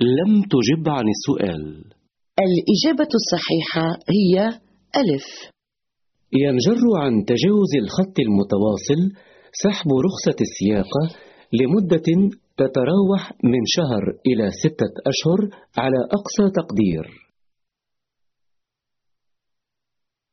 لم تجب عن السؤال. الإجابة الصحيحة هي ألف. ينجر عن تجاوز الخط المتواصل سحب رخصة السياقة لمدة تتراوح من شهر إلى ستة أشهر على أقصى تقدير.